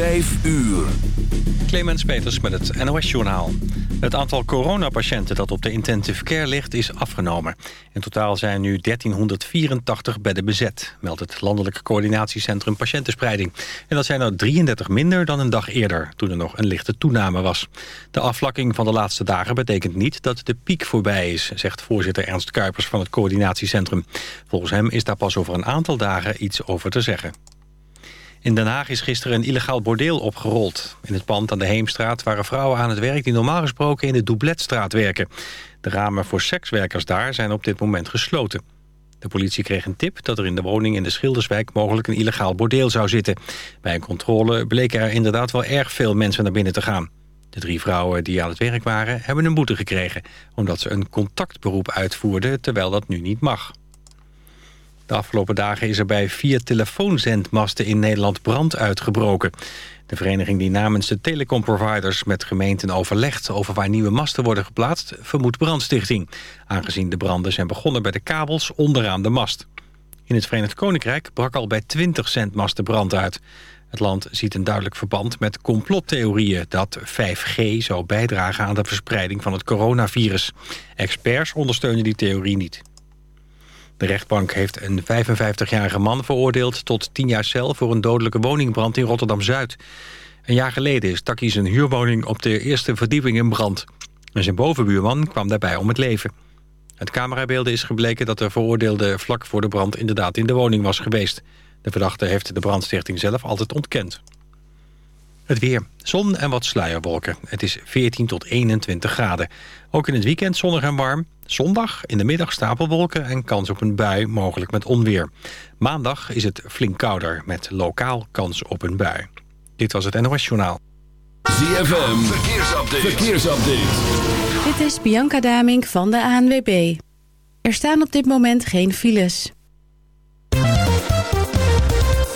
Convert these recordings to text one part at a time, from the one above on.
5 uur. Clemens Peters met het NOS-journaal. Het aantal coronapatiënten dat op de intensive care ligt is afgenomen. In totaal zijn nu 1384 bedden bezet, meldt het Landelijk Coördinatiecentrum Patiëntenspreiding. En dat zijn er 33 minder dan een dag eerder, toen er nog een lichte toename was. De afvlakking van de laatste dagen betekent niet dat de piek voorbij is, zegt voorzitter Ernst Kuipers van het Coördinatiecentrum. Volgens hem is daar pas over een aantal dagen iets over te zeggen. In Den Haag is gisteren een illegaal bordeel opgerold. In het pand aan de Heemstraat waren vrouwen aan het werk... die normaal gesproken in de Doubletstraat werken. De ramen voor sekswerkers daar zijn op dit moment gesloten. De politie kreeg een tip dat er in de woning in de Schilderswijk... mogelijk een illegaal bordeel zou zitten. Bij een controle bleken er inderdaad wel erg veel mensen naar binnen te gaan. De drie vrouwen die aan het werk waren hebben een boete gekregen... omdat ze een contactberoep uitvoerden terwijl dat nu niet mag. De afgelopen dagen is er bij vier telefoonzendmasten in Nederland brand uitgebroken. De vereniging die namens de telecomproviders met gemeenten overlegt... over waar nieuwe masten worden geplaatst, vermoedt brandstichting. Aangezien de branden zijn begonnen bij de kabels onderaan de mast. In het Verenigd Koninkrijk brak al bij 20 zendmasten brand uit. Het land ziet een duidelijk verband met complottheorieën... dat 5G zou bijdragen aan de verspreiding van het coronavirus. Experts ondersteunen die theorie niet. De rechtbank heeft een 55-jarige man veroordeeld tot 10 jaar cel... voor een dodelijke woningbrand in Rotterdam-Zuid. Een jaar geleden stak hij zijn huurwoning op de eerste verdieping in brand. En zijn bovenbuurman kwam daarbij om het leven. Uit camerabeelden is gebleken dat de veroordeelde vlak voor de brand... inderdaad in de woning was geweest. De verdachte heeft de brandstichting zelf altijd ontkend. Het weer. Zon en wat sluierwolken. Het is 14 tot 21 graden. Ook in het weekend zonnig en warm. Zondag in de middag stapelwolken en kans op een bui, mogelijk met onweer. Maandag is het flink kouder met lokaal kans op een bui. Dit was het NOS Journaal. ZFM, verkeersupdate. verkeersupdate. Dit is Bianca Damink van de ANWB. Er staan op dit moment geen files.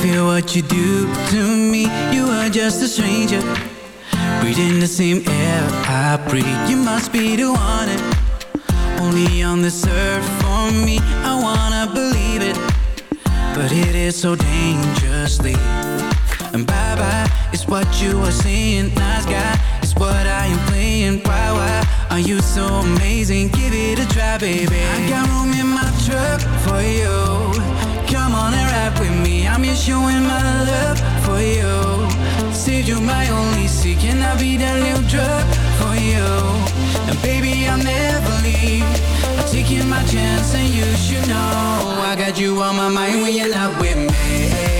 Feel what you do to me. You are just a stranger. Breathing the same air I breathe. You must be the one. Only on this earth for me. I wanna believe it. But it is so dangerously. And bye bye is what you are saying. Nice guy is what I am playing. Why, why are you so amazing? Give it a try, baby. I got room in my just showing my love for you. Said you're my only seek, and I'll be that new drug for you. And baby, I'll never leave. I'm taking my chance, and you should know I got you on my mind when you're not with me.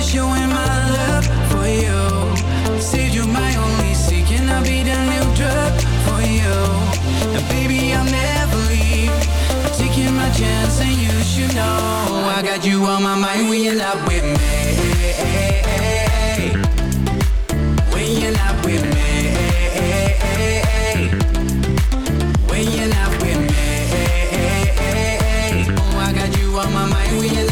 Showing my love for you. You're my only and I'll be the new drug for you. And baby, I'll never leave. Taking my chance, and you should know I got you on my mind when you're not with me. When you're not with me. When you're not with me. Oh, I got you on my mind when you're not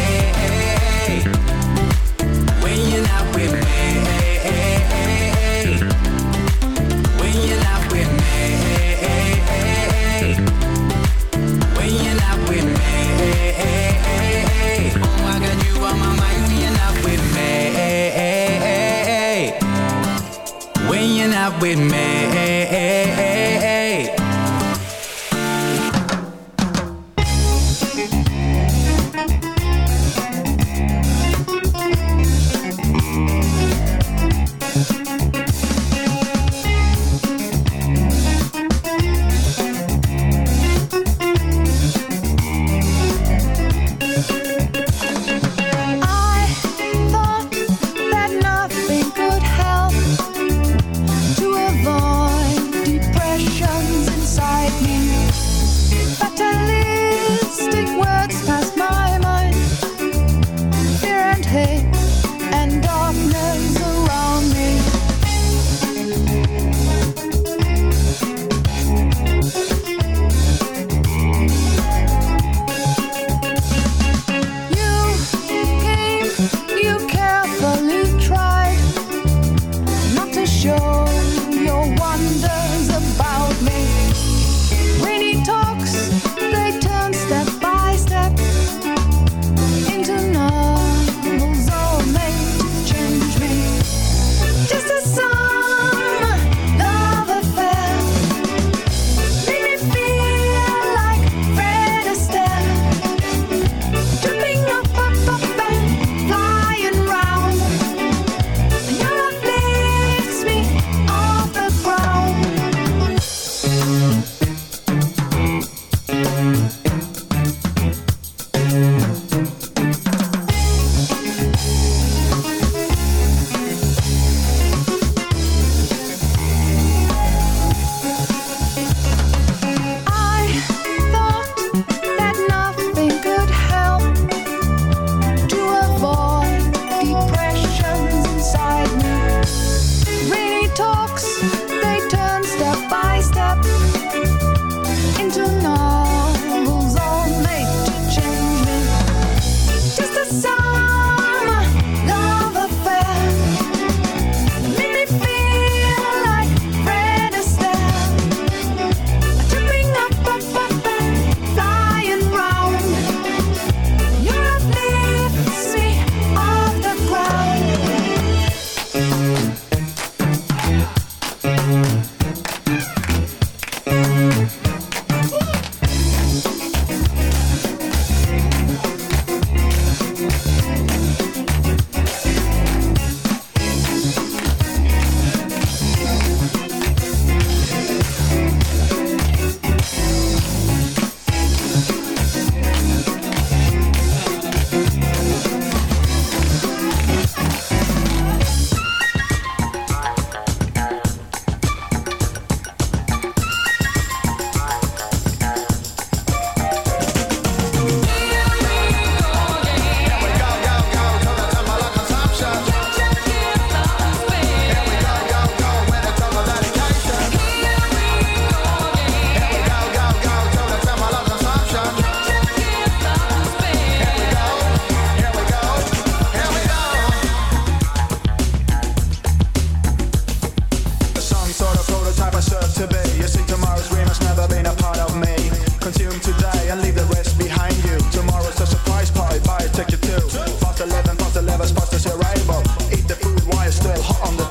day and leave the rest behind you. Tomorrow's a surprise party, buy a ticket too. Past 11, past 11, past the arrival. Eat the food while it's still hot on the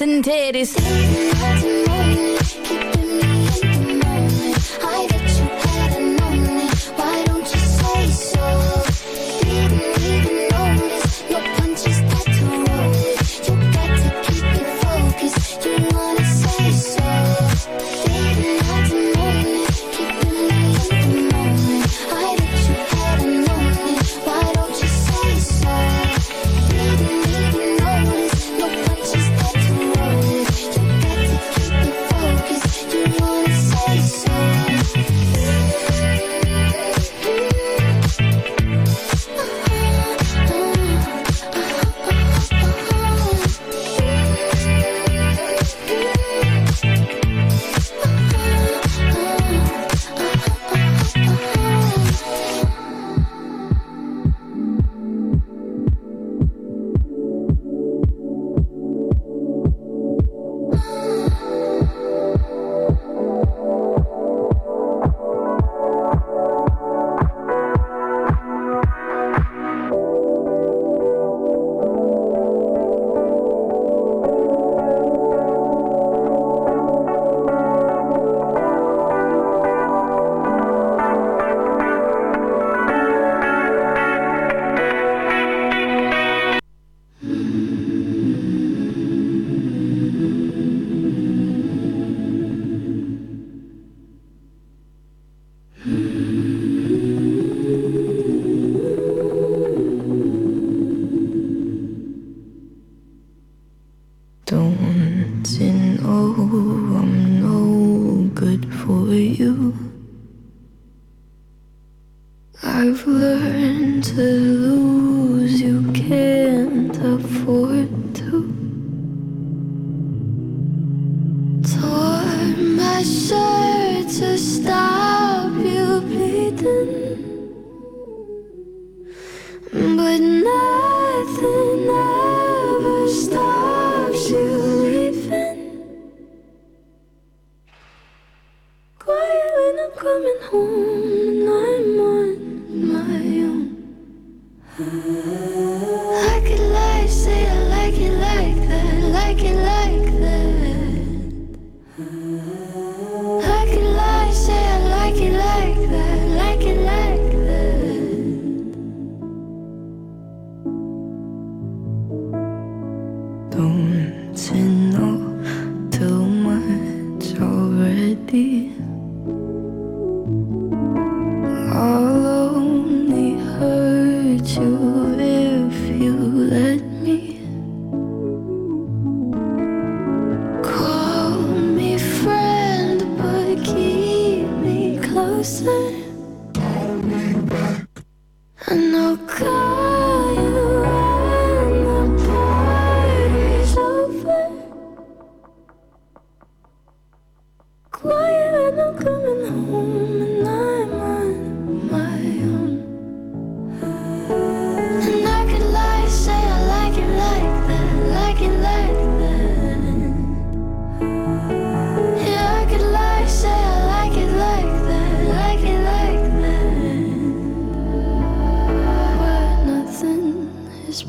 and titties. To.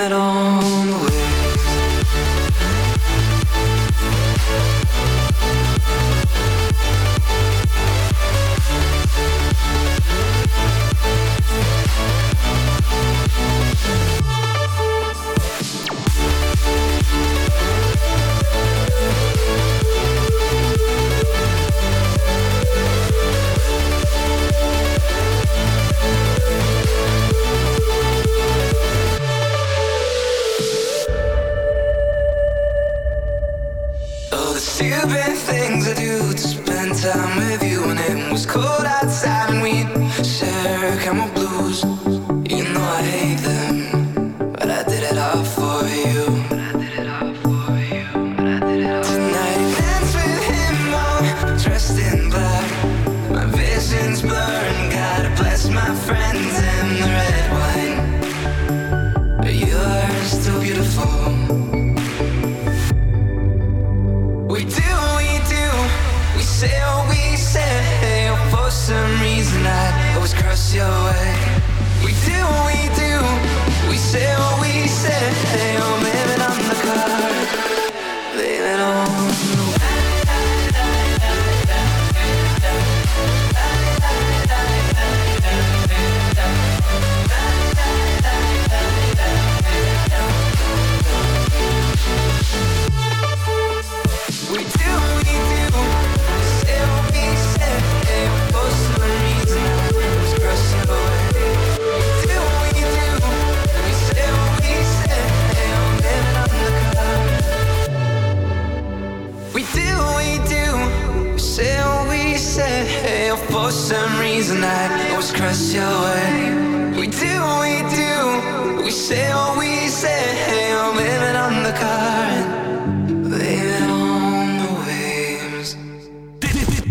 at all. for some reason I always cross your way. We do, what we do. We say what we say. I'm living on the current. Living on the waves.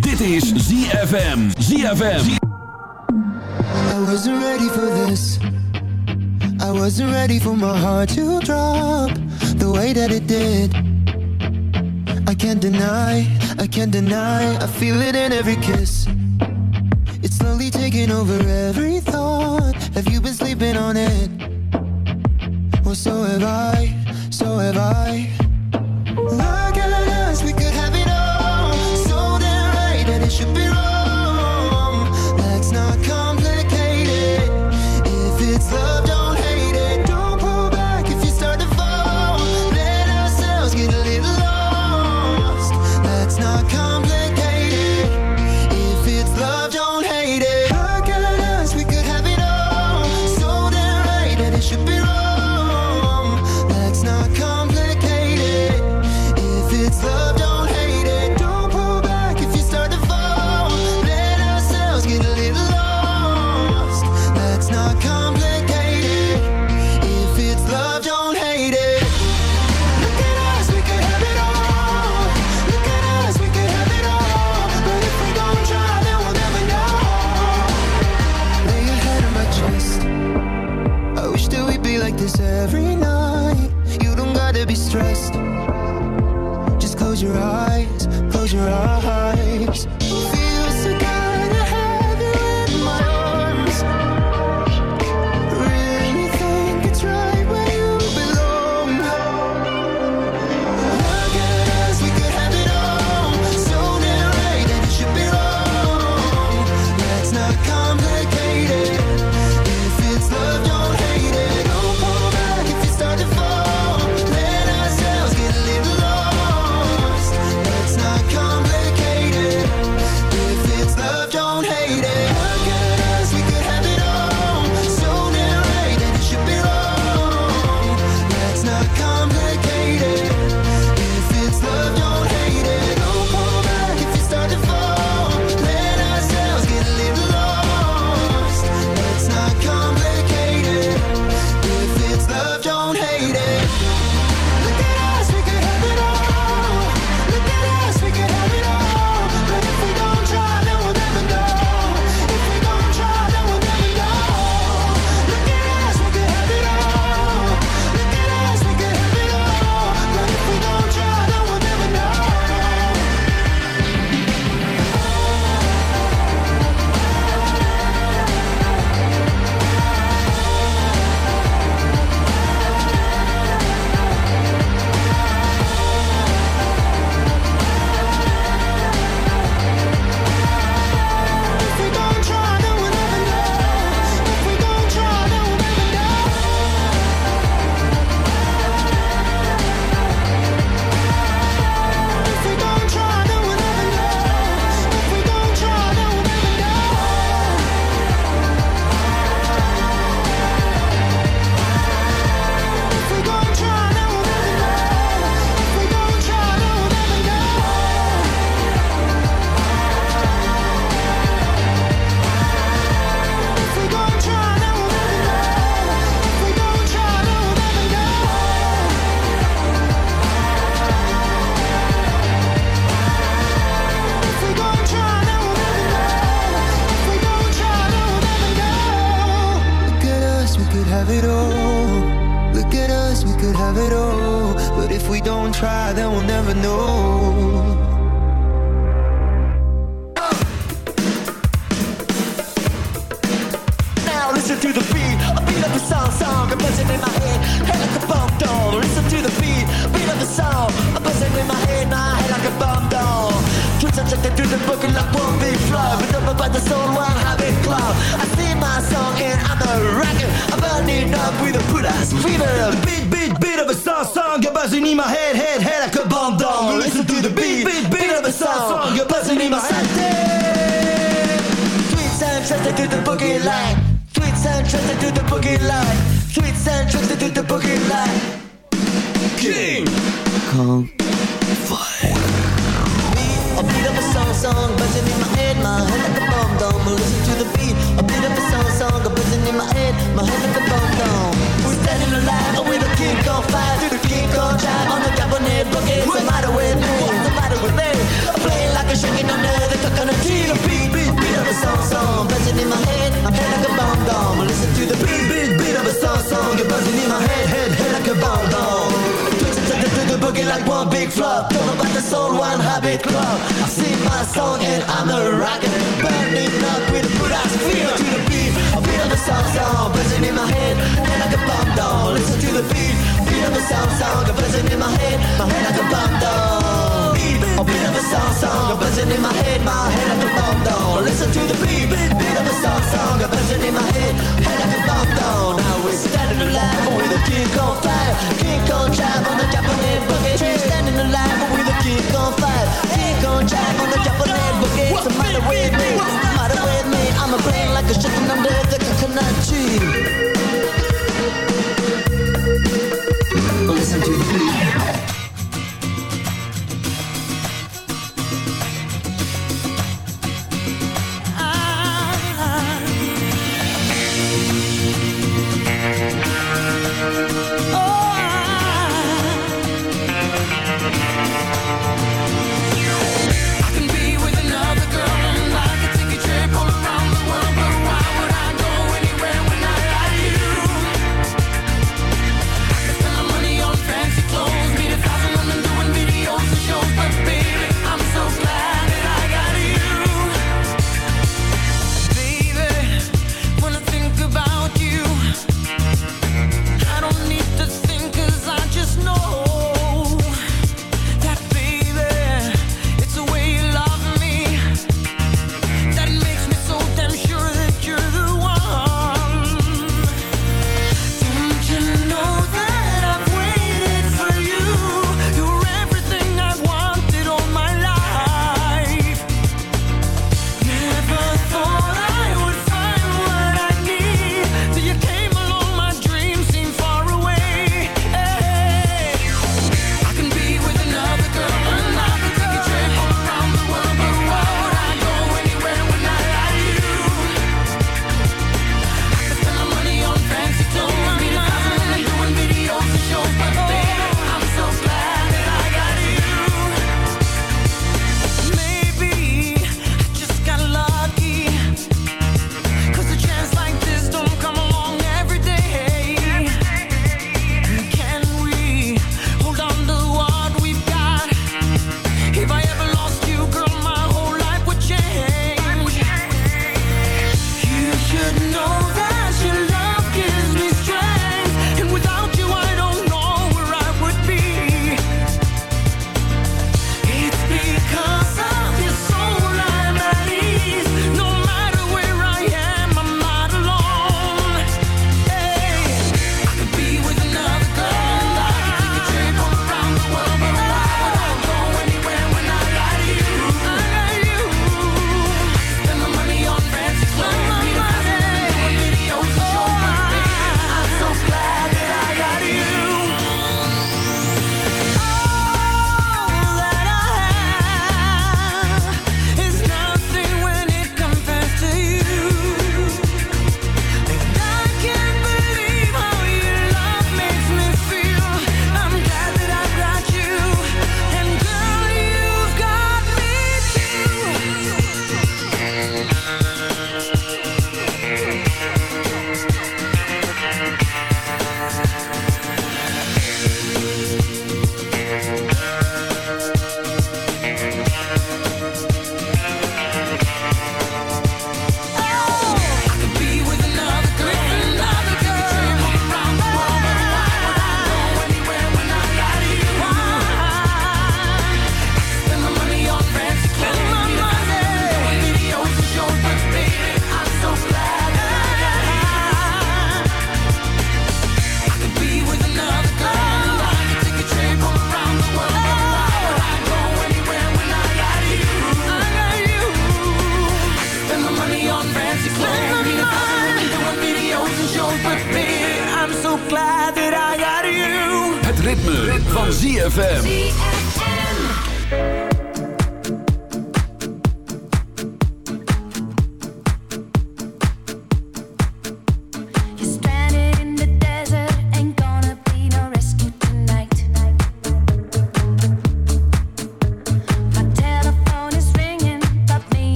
Dit is ZFM ZFM I wasn't ready for this. I wasn't ready for my heart to drop The way that it did. I can't deny, I can't deny. I feel it in every kiss taking over every thought. Have you been sleeping on it? Well, so have I, so have I.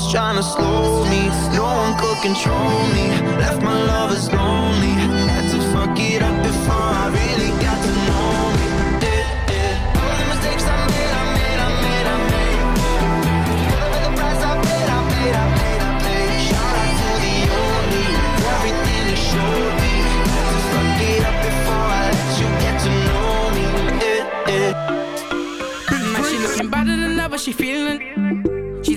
Was trying to slow me. No one could control me. Left my lovers lonely. Had to fuck it up before I really got to know me. All the mistakes I made, I made, I made, I made. The price I paid, I paid, I paid, I paid. To the me. Everything you showed me. Had to fuck it up before I let you get to know me. Man, she looking better than ever, she feeling.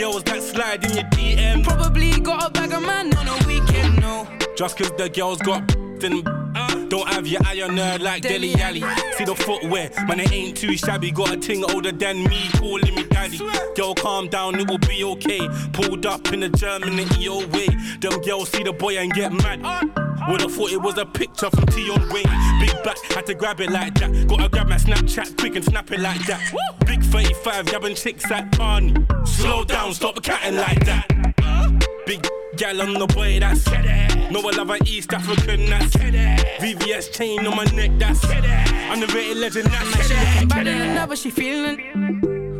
And girls that slide in your DM. Probably got a bag of man on a weekend, no. Just cause the girls got then don't have your eye on her like Dele Alli. See the footwear, man, it ain't too shabby. Got a ting older than me, calling me daddy. Girl, calm down, it will be okay. Pulled up in the German EO way. Them girls see the boy and get mad. Uh. Would've thought it was a picture from Tion Wayne. Big back, had to grab it like that. Gotta grab my Snapchat quick and snap it like that. Big 35, yabbing chicks at Barney. Slow down, stop catting like that. Big gal on the boy, that's No, I love an East African, that's VVS chain on my neck, that's Underrated legend, that's She looking better than ever, she feeling.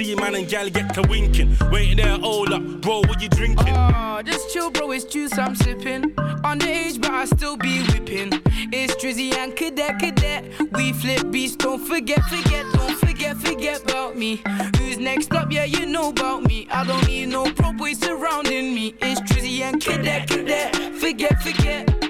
See man and gal get to winking. Wait there, hold up, bro, what you drinking? Ah, oh, just chill, bro, it's juice I'm sipping. Underage, but I still be whipping. It's Drizzy and Cadet, Cadet. We flip beats, don't forget, forget, don't forget, forget about me. Who's next up? Yeah, you know about me. I don't need no prop boys surrounding me. It's Drizzy and Cadet, Cadet. Forget, forget.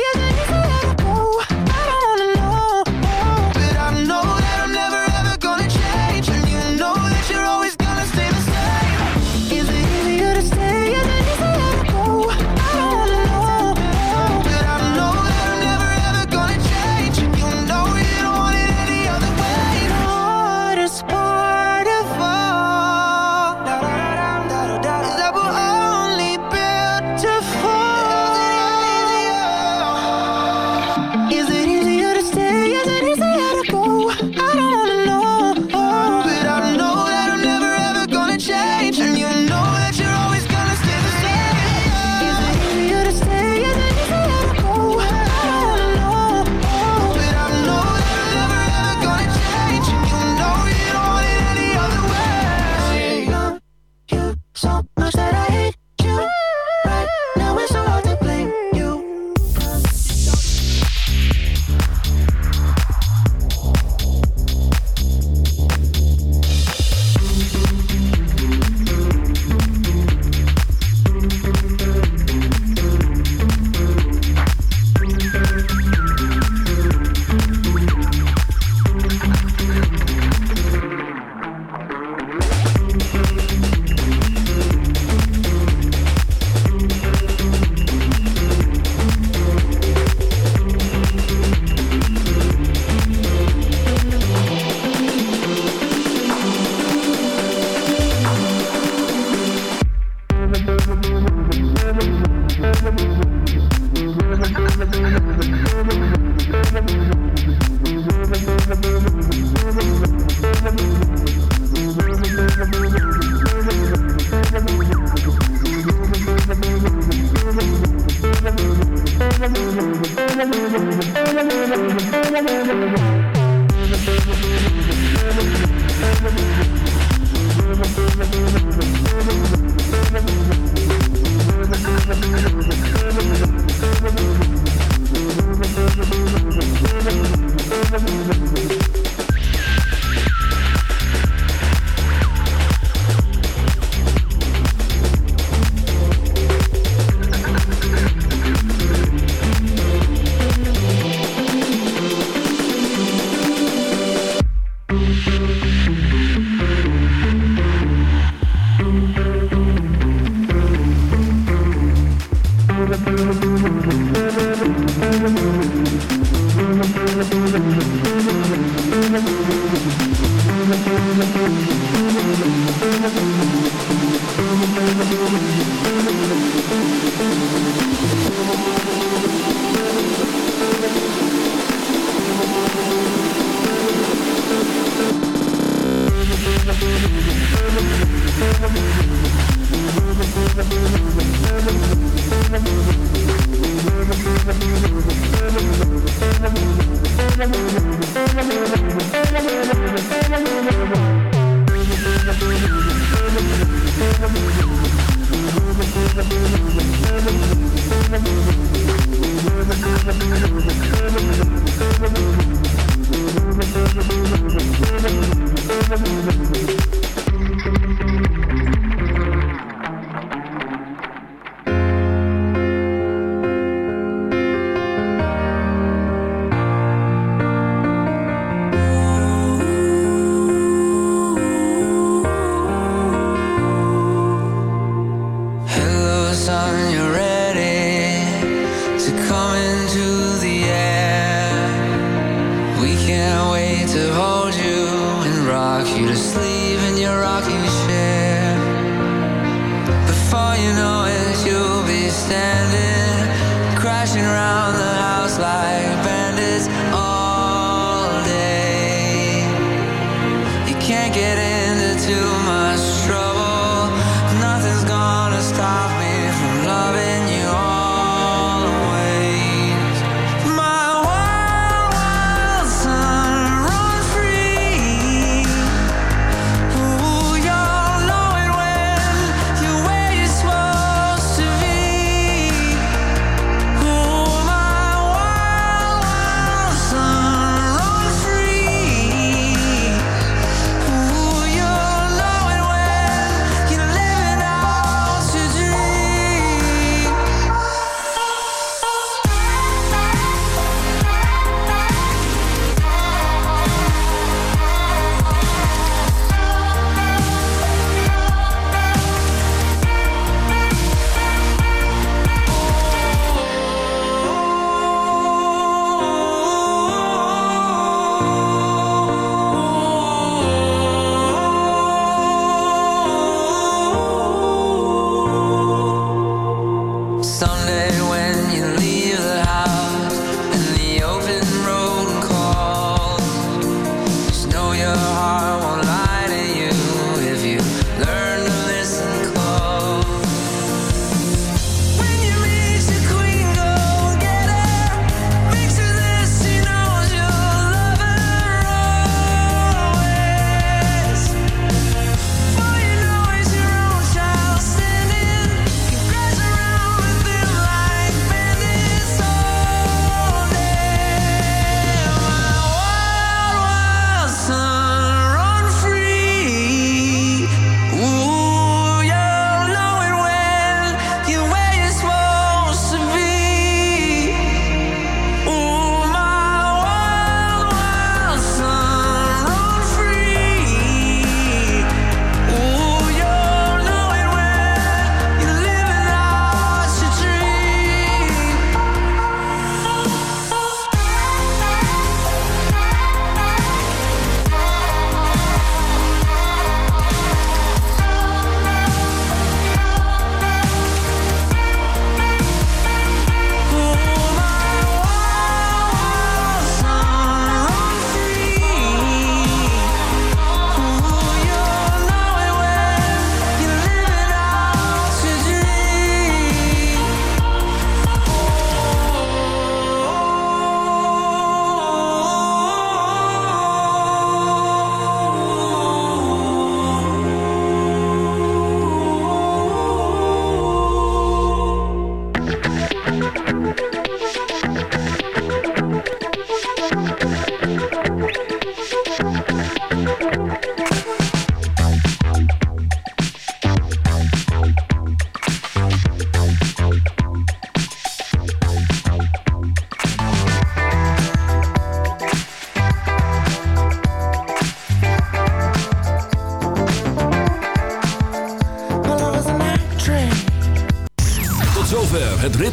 you'll be standing crashing around the house like